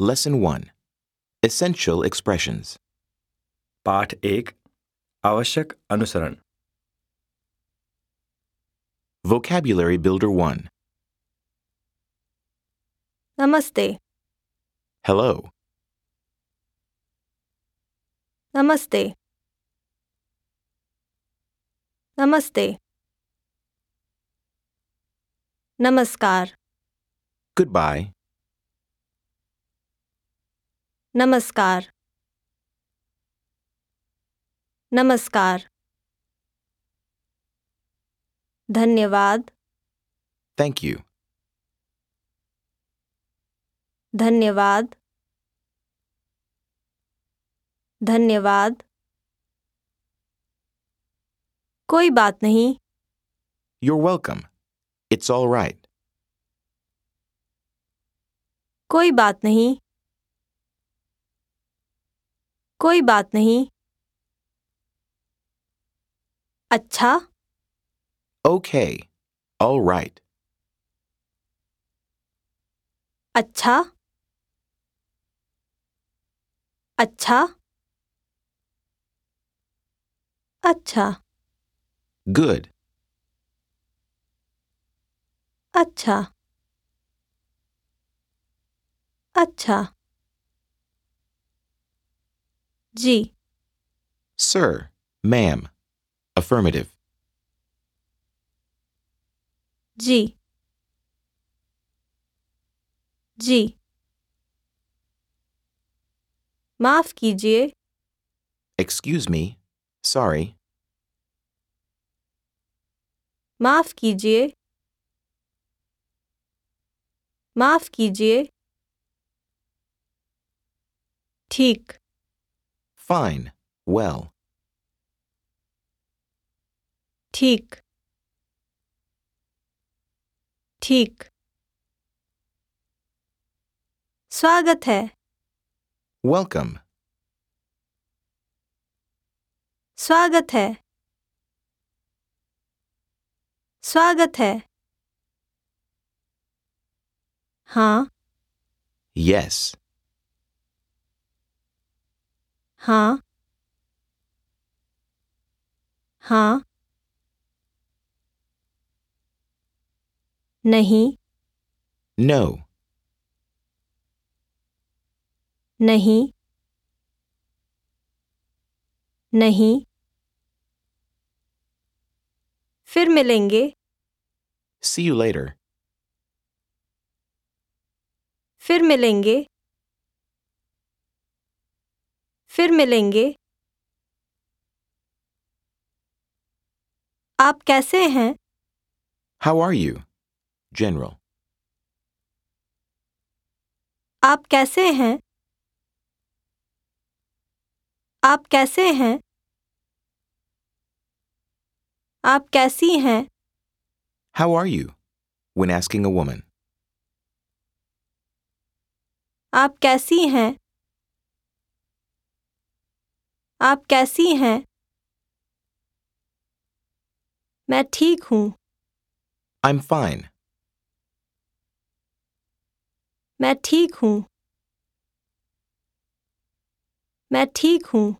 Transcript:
Lesson 1 Essential Expressions. पाठ एक आवश्यक अनुसरण Vocabulary Builder 1. नमस्ते Hello. नमस्ते नमस्ते नमस्कार Goodbye. नमस्कार। नमस्कार। धन्यवाद। Thank you. धन्यवाद। धन्यवाद। कोई बात नहीं। You're welcome. It's all right. कोई बात नहीं। कोई बात नहीं। अच्छा। Okay. All right. अच्छा। अच्छा। अच्छा। Good. अच्छा। अच्छा। जी Sir. Ma'am. Affirmative. जी जी माफ कीजिए Excuse me. Sorry. माफ कीजिए माफ कीजिए ठीक Fine. Well. ठीक ठीक स्वागत है Welcome. स्वागत है स्वागत है हाँ Yes. हाँ। हाँ। नहीं। No. नहीं। नहीं। फिर मिलेंगे। See you later. फिर मिलेंगे। फिर मिलेंगे। आप कैसे हैं? हाउ आर यू जनरल आप कैसे हैं? आप कैसे हैं? आप कैसी हैं? How are you when asking a woman आप कैसी हैं? आप कैसी हैं? मैं ठीक हूँ। आई एम फाइन मैं ठीक हूँ। मैं ठीक हूँ।